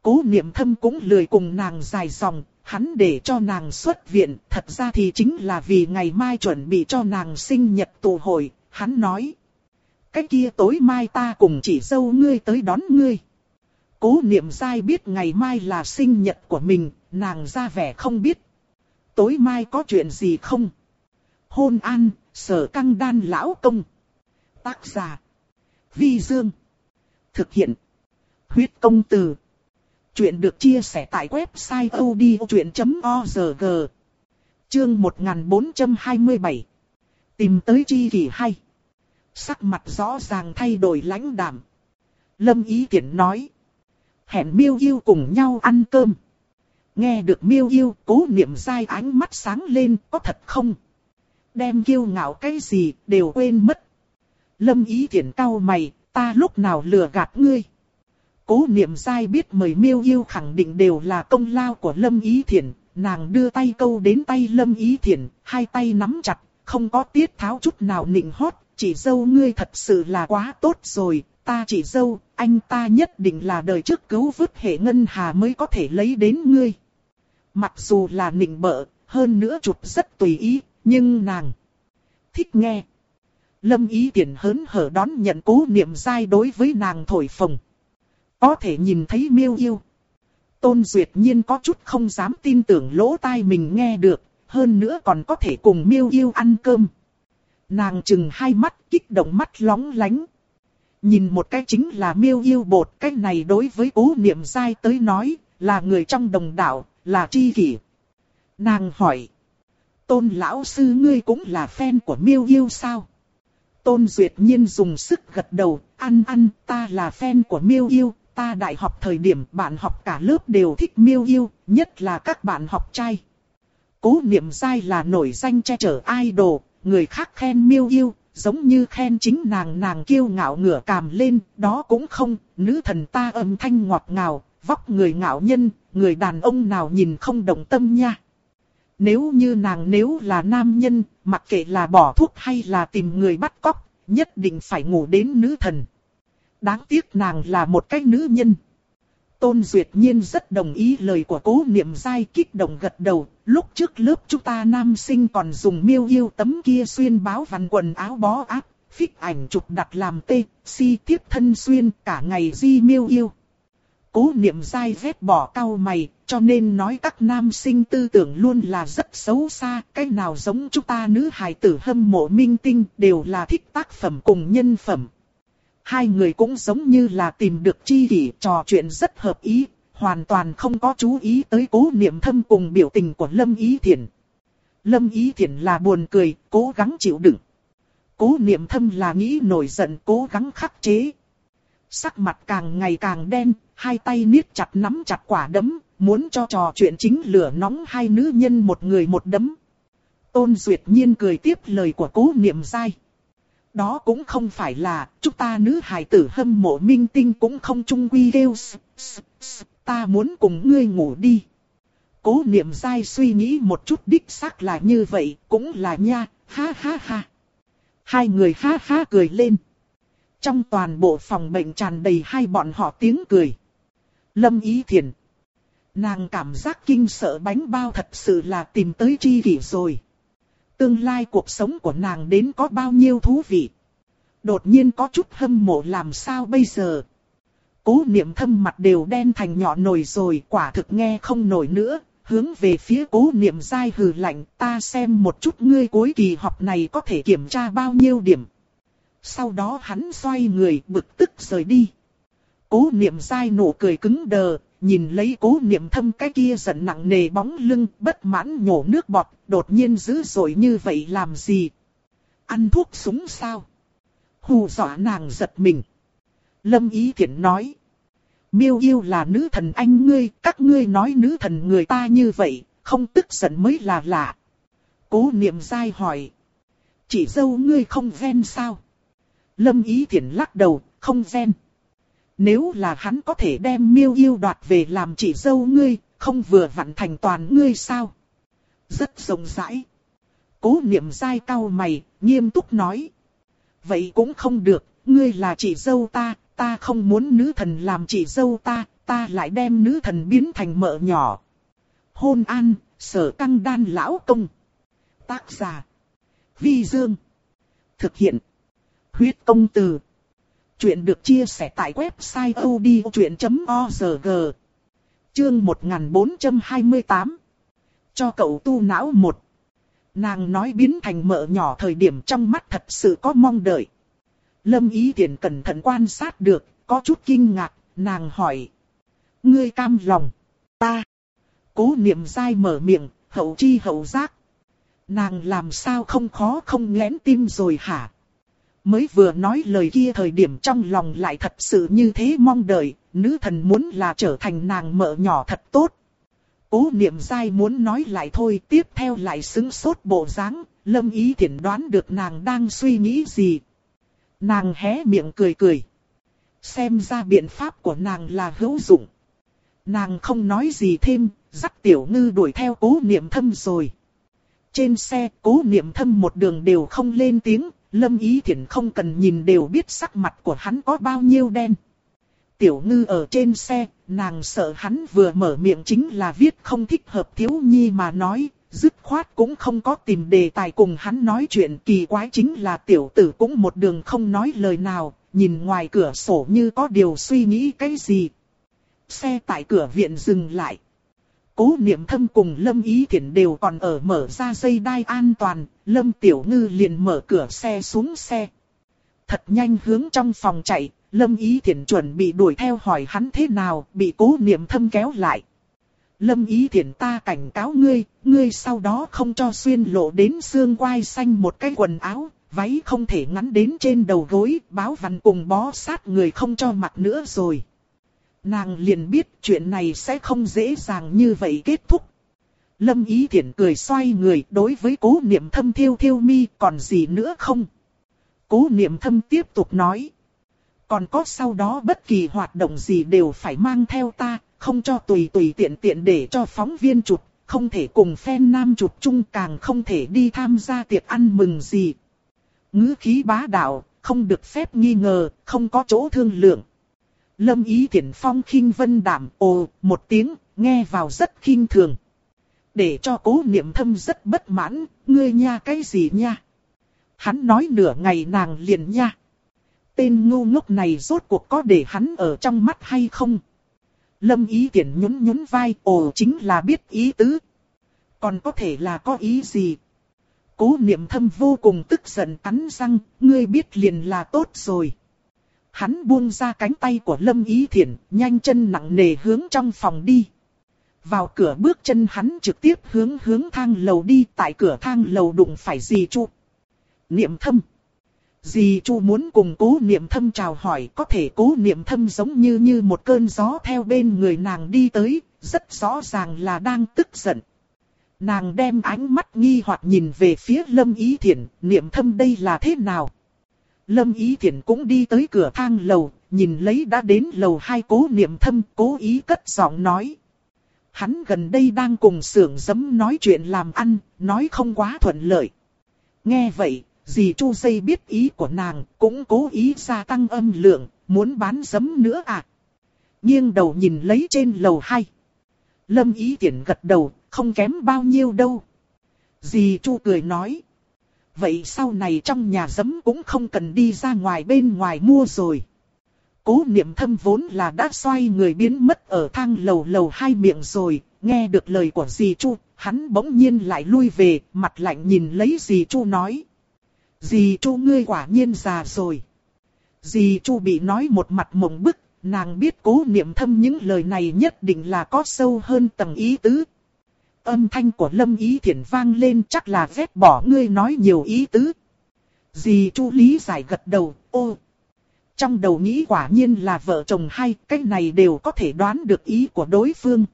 Cố niệm thâm cũng lười cùng nàng dài dòng, hắn để cho nàng xuất viện, thật ra thì chính là vì ngày mai chuẩn bị cho nàng sinh nhật tụ hội, hắn nói. Cái kia tối mai ta cùng chỉ dâu ngươi tới đón ngươi. Cố niệm dai biết ngày mai là sinh nhật của mình, nàng ra vẻ không biết. Tối mai có chuyện gì không? Hôn an, sở căng đan lão công. Tác giả. Vi Dương. Thực hiện. Huyết công từ. Chuyện được chia sẻ tại website odchuyện.org Chương 1427 Tìm tới chi kỷ hay Sắc mặt rõ ràng thay đổi lãnh đạm Lâm Ý Kiển nói Hẹn miêu yêu cùng nhau ăn cơm. Nghe được miêu yêu cố niệm dai ánh mắt sáng lên có thật không? Đem kiêu ngạo cái gì đều quên mất. Lâm Ý thiển cau mày ta lúc nào lừa gạt ngươi? Cố niệm dai biết mời miêu yêu khẳng định đều là công lao của Lâm Ý Thiển, nàng đưa tay câu đến tay Lâm Ý Thiển, hai tay nắm chặt, không có tiết tháo chút nào nịnh hót, chỉ dâu ngươi thật sự là quá tốt rồi, ta chỉ dâu, anh ta nhất định là đời trước cứu vứt hệ ngân hà mới có thể lấy đến ngươi. Mặc dù là nịnh bợ, hơn nữa chụp rất tùy ý, nhưng nàng thích nghe. Lâm ý tiện hớn hở đón nhận cố niệm dai đối với nàng thổi phồng. Có thể nhìn thấy miêu yêu. Tôn Duyệt Nhiên có chút không dám tin tưởng lỗ tai mình nghe được, hơn nữa còn có thể cùng miêu yêu ăn cơm. Nàng chừng hai mắt kích động mắt lóng lánh. Nhìn một cái chính là miêu yêu bột, cái này đối với cố niệm dai tới nói, là người trong đồng đạo, là chi kỷ. Nàng hỏi. Tôn lão sư ngươi cũng là fan của miêu yêu sao? Tôn Duyệt Nhiên dùng sức gật đầu, ăn ăn, ta là fan của miêu yêu, ta đại học thời điểm bạn học cả lớp đều thích miêu yêu, nhất là các bạn học trai. Cố niệm dai là nổi danh che chở idol, người khác khen miêu yêu, giống như khen chính nàng nàng kiêu ngạo ngửa càm lên, đó cũng không, nữ thần ta âm thanh ngọt ngào, vóc người ngạo nhân, người đàn ông nào nhìn không động tâm nha. Nếu như nàng nếu là nam nhân, mặc kệ là bỏ thuốc hay là tìm người bắt cóc, nhất định phải ngủ đến nữ thần. Đáng tiếc nàng là một cái nữ nhân. Tôn Duyệt Nhiên rất đồng ý lời của cố niệm dai kích động gật đầu. Lúc trước lớp chúng ta nam sinh còn dùng miêu yêu tấm kia xuyên báo văn quần áo bó áp, phích ảnh chụp đặt làm tê, si tiếp thân xuyên cả ngày di miêu yêu. Cố niệm dai vết bỏ cao mày, cho nên nói các nam sinh tư tưởng luôn là rất xấu xa, cái nào giống chúng ta nữ hài tử hâm mộ minh tinh đều là thích tác phẩm cùng nhân phẩm. Hai người cũng giống như là tìm được chi kỷ trò chuyện rất hợp ý, hoàn toàn không có chú ý tới cố niệm thâm cùng biểu tình của Lâm Ý Thiển. Lâm Ý Thiển là buồn cười, cố gắng chịu đựng. Cố niệm thâm là nghĩ nổi giận cố gắng khắc chế. Sắc mặt càng ngày càng đen, hai tay niết chặt nắm chặt quả đấm, muốn cho trò chuyện chính lửa nóng hai nữ nhân một người một đấm. Tôn Duyệt Nhiên cười tiếp lời của cố niệm dai. Đó cũng không phải là, chúng ta nữ hài tử hâm mộ minh tinh cũng không chung quy kêu ta muốn cùng ngươi ngủ đi. Cố niệm dai suy nghĩ một chút đích xác là như vậy, cũng là nha, ha ha ha. Hai người ha ha cười lên. Trong toàn bộ phòng bệnh tràn đầy hai bọn họ tiếng cười. Lâm Ý Thiền. Nàng cảm giác kinh sợ bánh bao thật sự là tìm tới chi kỷ rồi. Tương lai cuộc sống của nàng đến có bao nhiêu thú vị. Đột nhiên có chút hâm mộ làm sao bây giờ. Cố niệm thâm mặt đều đen thành nhỏ nổi rồi quả thực nghe không nổi nữa. Hướng về phía cố niệm dai hừ lạnh ta xem một chút ngươi cuối kỳ họp này có thể kiểm tra bao nhiêu điểm. Sau đó hắn xoay người bực tức rời đi. Cố niệm dai nụ cười cứng đờ, nhìn lấy cố niệm thâm cái kia giận nặng nề bóng lưng bất mãn nhổ nước bọt, đột nhiên dữ dội như vậy làm gì? Ăn thuốc súng sao? Hù dọa nàng giật mình. Lâm Ý Thiển nói. Miêu yêu là nữ thần anh ngươi, các ngươi nói nữ thần người ta như vậy, không tức giận mới là lạ. Cố niệm dai hỏi. Chỉ dâu ngươi không ven sao? Lâm Ý Thiển lắc đầu, không ven. Nếu là hắn có thể đem miêu yêu đoạt về làm chỉ dâu ngươi, không vừa vặn thành toàn ngươi sao? Rất rộng rãi. Cố niệm dai cao mày, nghiêm túc nói. Vậy cũng không được, ngươi là chị dâu ta, ta không muốn nữ thần làm chị dâu ta, ta lại đem nữ thần biến thành mợ nhỏ. Hôn an, sở căng đan lão công. Tác giả. Vi Dương. Thực hiện. Huyết công từ. Chuyện được chia sẻ tại website odchuyện.org. Chương 1428. Cho cậu tu não một. Nàng nói biến thành mỡ nhỏ thời điểm trong mắt thật sự có mong đợi. Lâm ý tiện cẩn thận quan sát được, có chút kinh ngạc, nàng hỏi. Ngươi cam lòng, ta. Cố niệm dai mở miệng, hậu chi hậu giác. Nàng làm sao không khó không nghẽn tim rồi hả? Mới vừa nói lời kia thời điểm trong lòng lại thật sự như thế mong đợi, nữ thần muốn là trở thành nàng mợ nhỏ thật tốt. Cố niệm dai muốn nói lại thôi, tiếp theo lại xứng sốt bộ dáng, lâm ý thiện đoán được nàng đang suy nghĩ gì. Nàng hé miệng cười cười. Xem ra biện pháp của nàng là hữu dụng. Nàng không nói gì thêm, dắt tiểu ngư đuổi theo cố niệm thâm rồi. Trên xe, cố niệm thâm một đường đều không lên tiếng, lâm ý Thiển không cần nhìn đều biết sắc mặt của hắn có bao nhiêu đen. Tiểu ngư ở trên xe, nàng sợ hắn vừa mở miệng chính là viết không thích hợp thiếu nhi mà nói, dứt khoát cũng không có tìm đề tài cùng hắn nói chuyện kỳ quái chính là tiểu tử cũng một đường không nói lời nào, nhìn ngoài cửa sổ như có điều suy nghĩ cái gì. Xe tại cửa viện dừng lại. Cố niệm thâm cùng Lâm Ý Thiển đều còn ở mở ra dây đai an toàn, Lâm Tiểu Ngư liền mở cửa xe xuống xe. Thật nhanh hướng trong phòng chạy, Lâm Ý Thiển chuẩn bị đuổi theo hỏi hắn thế nào, bị cố niệm thâm kéo lại. Lâm Ý Thiển ta cảnh cáo ngươi, ngươi sau đó không cho xuyên lộ đến xương quai xanh một cái quần áo, váy không thể ngắn đến trên đầu gối, báo văn cùng bó sát người không cho mặc nữa rồi. Nàng liền biết chuyện này sẽ không dễ dàng như vậy kết thúc. Lâm Ý Thiển cười xoay người đối với cố niệm thâm thiêu thiêu mi còn gì nữa không? Cố niệm thâm tiếp tục nói. Còn có sau đó bất kỳ hoạt động gì đều phải mang theo ta, không cho tùy tùy tiện tiện để cho phóng viên chụp, không thể cùng fan nam chụp chung càng không thể đi tham gia tiệc ăn mừng gì. ngữ khí bá đạo, không được phép nghi ngờ, không có chỗ thương lượng. Lâm ý thiển phong khinh vân đảm ồ một tiếng, nghe vào rất khinh thường. Để cho cố niệm thâm rất bất mãn, ngươi nha cái gì nha. Hắn nói nửa ngày nàng liền nha. Tên ngu ngốc này rốt cuộc có để hắn ở trong mắt hay không? Lâm ý tiện nhún nhún vai, ồ chính là biết ý tứ. Còn có thể là có ý gì? Cố niệm thâm vô cùng tức giận cắn răng, ngươi biết liền là tốt rồi. Hắn buông ra cánh tay của Lâm Ý Thiển, nhanh chân nặng nề hướng trong phòng đi. Vào cửa bước chân hắn trực tiếp hướng hướng thang lầu đi, tại cửa thang lầu đụng phải dì Chu. Niệm thâm. Dì Chu muốn cùng cố niệm thâm chào hỏi, có thể cố niệm thâm giống như như một cơn gió theo bên người nàng đi tới, rất rõ ràng là đang tức giận. Nàng đem ánh mắt nghi hoặc nhìn về phía Lâm Ý Thiển, niệm thâm đây là thế nào? Lâm Ý Thiển cũng đi tới cửa thang lầu, nhìn lấy đã đến lầu hai cố niệm thâm, cố ý cất giọng nói. Hắn gần đây đang cùng sưởng giấm nói chuyện làm ăn, nói không quá thuận lợi. Nghe vậy, dì Chu Dây biết ý của nàng, cũng cố ý gia tăng âm lượng, muốn bán giấm nữa à. Nghiêng đầu nhìn lấy trên lầu hai. Lâm Ý Tiễn gật đầu, không kém bao nhiêu đâu. Dì Chu cười nói. Vậy sau này trong nhà giấm cũng không cần đi ra ngoài bên ngoài mua rồi. Cố niệm thâm vốn là đã xoay người biến mất ở thang lầu lầu hai miệng rồi, nghe được lời của dì Chu, hắn bỗng nhiên lại lui về, mặt lạnh nhìn lấy dì Chu nói. Dì Chu ngươi quả nhiên già rồi. Dì Chu bị nói một mặt mộng bức, nàng biết cố niệm thâm những lời này nhất định là có sâu hơn tầng ý tứ. Âm thanh của Lâm Ý Thiển vang lên chắc là ghét bỏ ngươi nói nhiều ý tứ. Dì Chu lý giải gật đầu, ô. Trong đầu nghĩ quả nhiên là vợ chồng hai, cái này đều có thể đoán được ý của đối phương.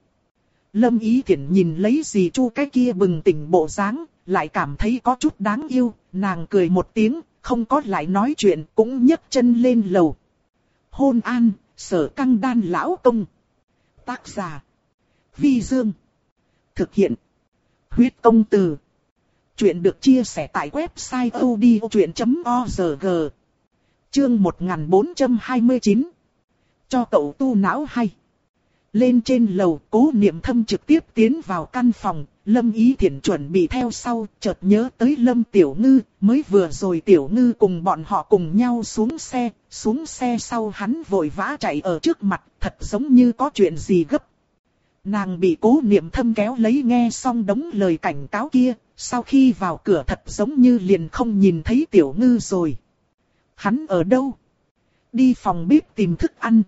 Lâm Ý Thiển nhìn lấy dì Chu cái kia bừng tỉnh bộ dáng, lại cảm thấy có chút đáng yêu, nàng cười một tiếng, không có lại nói chuyện, cũng nhấc chân lên lầu. Hôn an, sở căng đan lão công. Tác giả. Vi Dương. Thực hiện. Huyết công từ. Chuyện được chia sẻ tại website odchuyện.org. Chương 1429. Cho cậu tu não hay. Lên trên lầu, cố niệm thâm trực tiếp tiến vào căn phòng, Lâm Ý Thiển chuẩn bị theo sau, chợt nhớ tới Lâm Tiểu Ngư, mới vừa rồi Tiểu Ngư cùng bọn họ cùng nhau xuống xe, xuống xe sau hắn vội vã chạy ở trước mặt, thật giống như có chuyện gì gấp. Nàng bị cố niệm thâm kéo lấy nghe xong đống lời cảnh cáo kia, sau khi vào cửa thật giống như liền không nhìn thấy Tiểu Ngư rồi. Hắn ở đâu? Đi phòng bếp tìm thức ăn.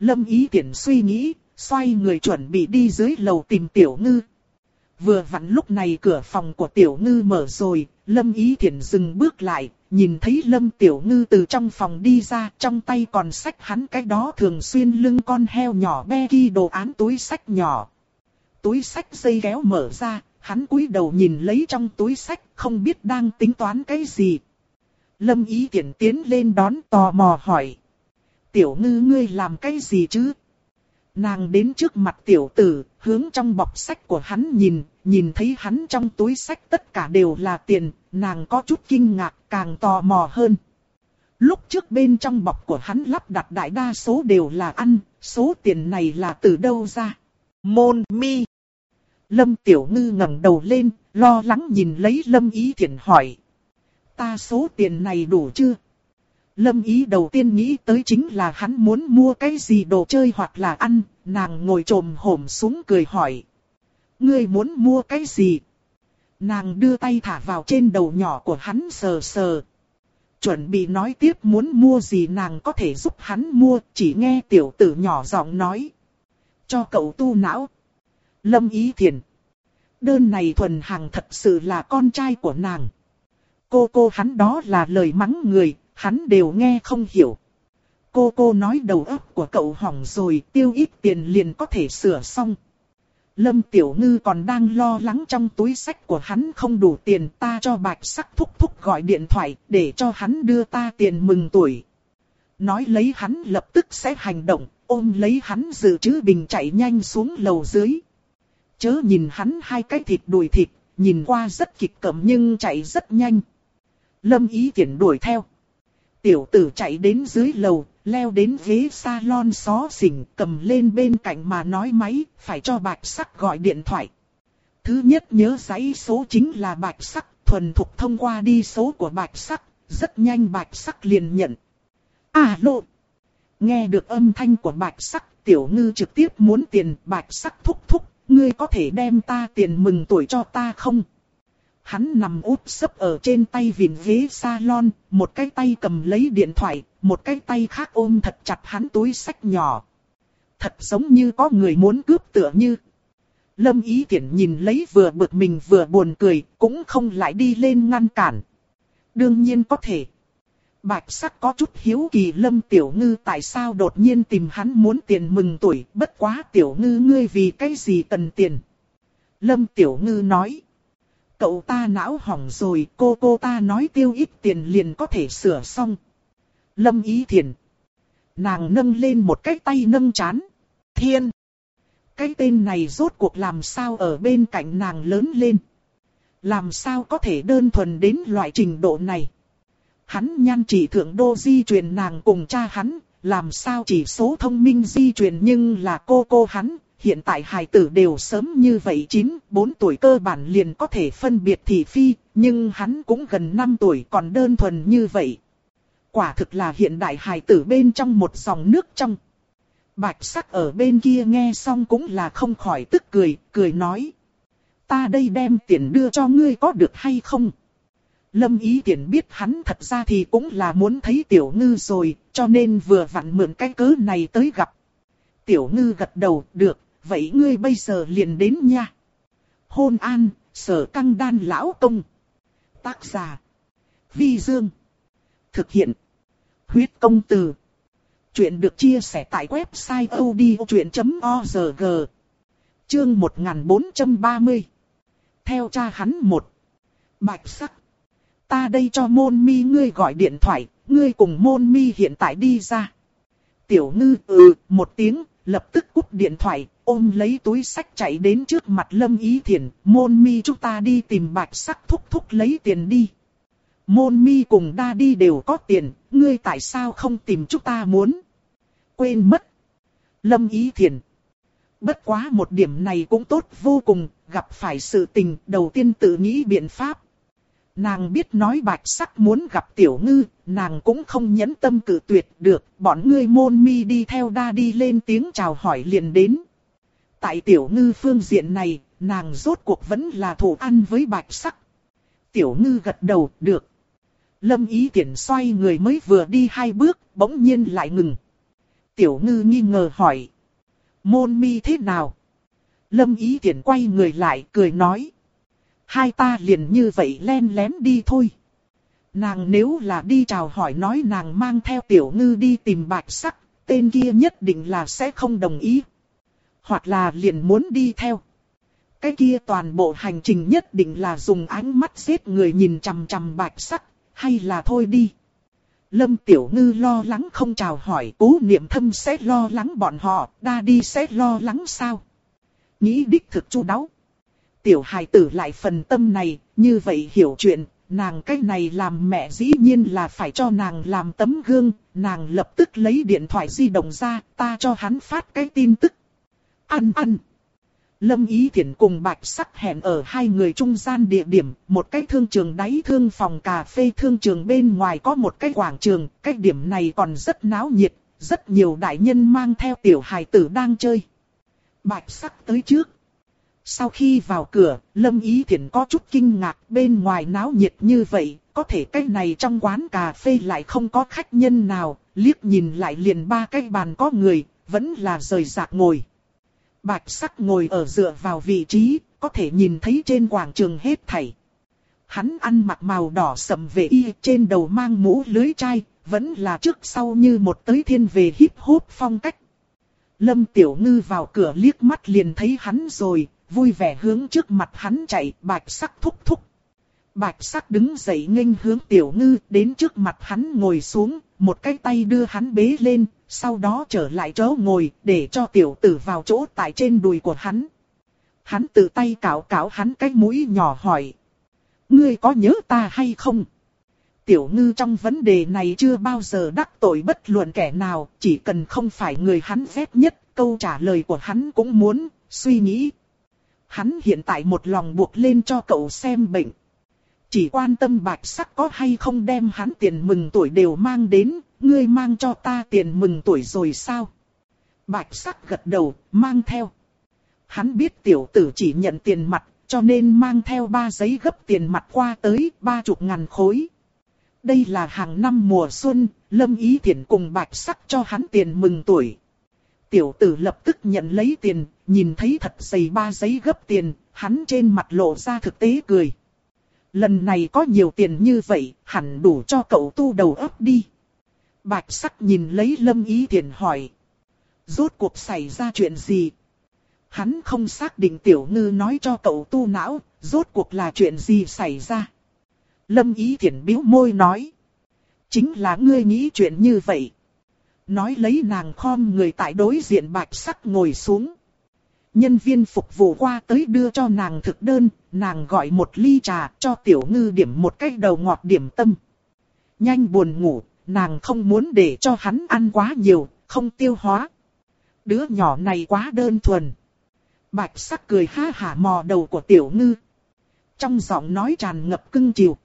Lâm Ý tiện suy nghĩ, xoay người chuẩn bị đi dưới lầu tìm Tiểu Ngư. Vừa vặn lúc này cửa phòng của Tiểu Ngư mở rồi, Lâm Ý Thiển dừng bước lại, nhìn thấy Lâm Tiểu Ngư từ trong phòng đi ra, trong tay còn sách hắn cái đó thường xuyên lưng con heo nhỏ be ghi đồ án túi sách nhỏ. Túi sách dây kéo mở ra, hắn cúi đầu nhìn lấy trong túi sách, không biết đang tính toán cái gì. Lâm Ý Thiển tiến lên đón tò mò hỏi. Tiểu Ngư ngươi làm cái gì chứ? Nàng đến trước mặt tiểu tử, hướng trong bọc sách của hắn nhìn, nhìn thấy hắn trong túi sách tất cả đều là tiền, nàng có chút kinh ngạc, càng tò mò hơn. Lúc trước bên trong bọc của hắn lắp đặt đại đa số đều là ăn, số tiền này là từ đâu ra? Môn mi. Lâm Tiểu Ngư ngẩng đầu lên, lo lắng nhìn lấy Lâm Ý Thiển hỏi. Ta số tiền này đủ chưa? Lâm ý đầu tiên nghĩ tới chính là hắn muốn mua cái gì đồ chơi hoặc là ăn, nàng ngồi trồm hổm xuống cười hỏi. Ngươi muốn mua cái gì? Nàng đưa tay thả vào trên đầu nhỏ của hắn sờ sờ. Chuẩn bị nói tiếp muốn mua gì nàng có thể giúp hắn mua, chỉ nghe tiểu tử nhỏ giọng nói. Cho cậu tu não. Lâm ý thiền. Đơn này thuần hàng thật sự là con trai của nàng. Cô cô hắn đó là lời mắng người, hắn đều nghe không hiểu. Cô cô nói đầu óc của cậu hỏng rồi, tiêu ít tiền liền có thể sửa xong. Lâm Tiểu Ngư còn đang lo lắng trong túi sách của hắn không đủ tiền ta cho bạch sắc thúc thúc gọi điện thoại để cho hắn đưa ta tiền mừng tuổi. Nói lấy hắn lập tức sẽ hành động, ôm lấy hắn dự trữ bình chạy nhanh xuống lầu dưới. Chớ nhìn hắn hai cái thịt đùi thịt, nhìn qua rất kịch cẩm nhưng chạy rất nhanh. Lâm ý tiện đuổi theo. Tiểu tử chạy đến dưới lầu, leo đến ghế salon xó xỉnh, cầm lên bên cạnh mà nói máy, phải cho bạch sắc gọi điện thoại. Thứ nhất nhớ giấy số chính là bạch sắc, thuần thục thông qua đi số của bạch sắc, rất nhanh bạch sắc liền nhận. À lộ! Nghe được âm thanh của bạch sắc, tiểu ngư trực tiếp muốn tiền bạch sắc thúc thúc, ngươi có thể đem ta tiền mừng tuổi cho ta không? Hắn nằm úp sấp ở trên tay vịn ghế salon, một cái tay cầm lấy điện thoại, một cái tay khác ôm thật chặt hắn túi sách nhỏ. Thật giống như có người muốn cướp tựa như. Lâm ý tiện nhìn lấy vừa bực mình vừa buồn cười, cũng không lại đi lên ngăn cản. Đương nhiên có thể. Bạch sắc có chút hiếu kỳ lâm tiểu ngư tại sao đột nhiên tìm hắn muốn tiền mừng tuổi, bất quá tiểu ngư ngươi vì cái gì cần tiền. Lâm tiểu ngư nói. Cậu ta não hỏng rồi, cô cô ta nói tiêu ít tiền liền có thể sửa xong. Lâm ý thiền. Nàng nâng lên một cái tay nâng chán. Thiên. Cái tên này rốt cuộc làm sao ở bên cạnh nàng lớn lên. Làm sao có thể đơn thuần đến loại trình độ này. Hắn nhan chỉ thượng đô di truyền nàng cùng cha hắn, làm sao chỉ số thông minh di truyền nhưng là cô cô hắn, hiện tại hài tử đều sớm như vậy 9, 4 tuổi cơ bản liền có thể phân biệt thị phi, nhưng hắn cũng gần 5 tuổi còn đơn thuần như vậy. Quả thực là hiện đại hài tử bên trong một dòng nước trong. Bạch sắc ở bên kia nghe xong cũng là không khỏi tức cười, cười nói. Ta đây đem tiền đưa cho ngươi có được hay không? Lâm ý tiện biết hắn thật ra thì cũng là muốn thấy tiểu ngư rồi, cho nên vừa vặn mượn cái cớ này tới gặp. Tiểu ngư gật đầu, được, vậy ngươi bây giờ liền đến nha. Hôn an, sở căng đan lão công. Tác giả. Vi Dương. Thực hiện. Huyết công từ. Chuyện được chia sẻ tại website odchuyện.org. Chương 1430. Theo cha hắn một. Bạch sắc. Ta đây cho môn mi ngươi gọi điện thoại, ngươi cùng môn mi hiện tại đi ra. Tiểu ngư ừ một tiếng, lập tức cúp điện thoại, ôm lấy túi sách chạy đến trước mặt Lâm Ý Thiển, môn mi chúng ta đi tìm bạch sắc thúc thúc lấy tiền đi. Môn mi cùng đa đi đều có tiền, ngươi tại sao không tìm chúng ta muốn? Quên mất. Lâm Ý Thiển. Bất quá một điểm này cũng tốt vô cùng, gặp phải sự tình đầu tiên tự nghĩ biện pháp. Nàng biết nói bạch sắc muốn gặp tiểu ngư, nàng cũng không nhẫn tâm cử tuyệt được, bọn ngươi môn mi đi theo đa đi lên tiếng chào hỏi liền đến. Tại tiểu ngư phương diện này, nàng rốt cuộc vẫn là thủ ăn với bạch sắc. Tiểu ngư gật đầu, được. Lâm ý tiện xoay người mới vừa đi hai bước, bỗng nhiên lại ngừng. Tiểu ngư nghi ngờ hỏi. Môn mi thế nào? Lâm ý tiện quay người lại, cười nói. Hai ta liền như vậy len lén đi thôi. Nàng nếu là đi chào hỏi nói nàng mang theo tiểu ngư đi tìm bạch sắc, tên kia nhất định là sẽ không đồng ý hoặc là liền muốn đi theo. Cái kia toàn bộ hành trình nhất định là dùng ánh mắt giết người nhìn chằm chằm bạch sắc, hay là thôi đi. Lâm Tiểu Ngư lo lắng không chào hỏi, cố niệm thâm sẽ lo lắng bọn họ, đa đi sẽ lo lắng sao. Nghĩ đích thực chu đáo. Tiểu hài tử lại phần tâm này, như vậy hiểu chuyện, nàng cái này làm mẹ dĩ nhiên là phải cho nàng làm tấm gương, nàng lập tức lấy điện thoại di động ra, ta cho hắn phát cái tin tức Ăn ăn. Lâm Ý Thiển cùng Bạch Sắc hẹn ở hai người trung gian địa điểm, một cái thương trường đáy thương phòng cà phê thương trường bên ngoài có một cái quảng trường, cái điểm này còn rất náo nhiệt, rất nhiều đại nhân mang theo tiểu hài tử đang chơi. Bạch Sắc tới trước. Sau khi vào cửa, Lâm Ý Thiển có chút kinh ngạc bên ngoài náo nhiệt như vậy, có thể cái này trong quán cà phê lại không có khách nhân nào, liếc nhìn lại liền ba cái bàn có người, vẫn là rời rạc ngồi. Bạch sắc ngồi ở dựa vào vị trí, có thể nhìn thấy trên quảng trường hết thảy. Hắn ăn mặc màu đỏ sầm về y trên đầu mang mũ lưới chai, vẫn là trước sau như một tới thiên về hip hop phong cách. Lâm Tiểu Ngư vào cửa liếc mắt liền thấy hắn rồi, vui vẻ hướng trước mặt hắn chạy, bạch sắc thúc thúc. Bạch sắc đứng dậy nghênh hướng Tiểu Ngư đến trước mặt hắn ngồi xuống, một cái tay đưa hắn bế lên, sau đó trở lại chỗ ngồi để cho tiểu tử vào chỗ tại trên đùi của hắn. Hắn tự tay cào cào hắn cái mũi nhỏ hỏi. Ngươi có nhớ ta hay không? Tiểu ngư trong vấn đề này chưa bao giờ đắc tội bất luận kẻ nào, chỉ cần không phải người hắn ghét nhất, câu trả lời của hắn cũng muốn, suy nghĩ. Hắn hiện tại một lòng buộc lên cho cậu xem bệnh. Chỉ quan tâm bạch sắc có hay không đem hắn tiền mừng tuổi đều mang đến, ngươi mang cho ta tiền mừng tuổi rồi sao? Bạch sắc gật đầu, mang theo. Hắn biết tiểu tử chỉ nhận tiền mặt, cho nên mang theo ba giấy gấp tiền mặt qua tới ba chục ngàn khối. Đây là hàng năm mùa xuân, Lâm Ý Thiển cùng bạch sắc cho hắn tiền mừng tuổi. Tiểu tử lập tức nhận lấy tiền, nhìn thấy thật dày ba giấy gấp tiền, hắn trên mặt lộ ra thực tế cười. Lần này có nhiều tiền như vậy, hẳn đủ cho cậu tu đầu óc đi. Bạch sắc nhìn lấy lâm ý thiện hỏi. Rốt cuộc xảy ra chuyện gì? Hắn không xác định tiểu ngư nói cho cậu tu não, rốt cuộc là chuyện gì xảy ra? Lâm ý thiện biếu môi nói. Chính là ngươi nghĩ chuyện như vậy. Nói lấy nàng khom người tại đối diện bạch sắc ngồi xuống. Nhân viên phục vụ qua tới đưa cho nàng thực đơn, nàng gọi một ly trà cho tiểu ngư điểm một cái đầu ngọt điểm tâm. Nhanh buồn ngủ, nàng không muốn để cho hắn ăn quá nhiều, không tiêu hóa. Đứa nhỏ này quá đơn thuần. Bạch sắc cười ha hả mò đầu của tiểu ngư. Trong giọng nói tràn ngập cưng chiều.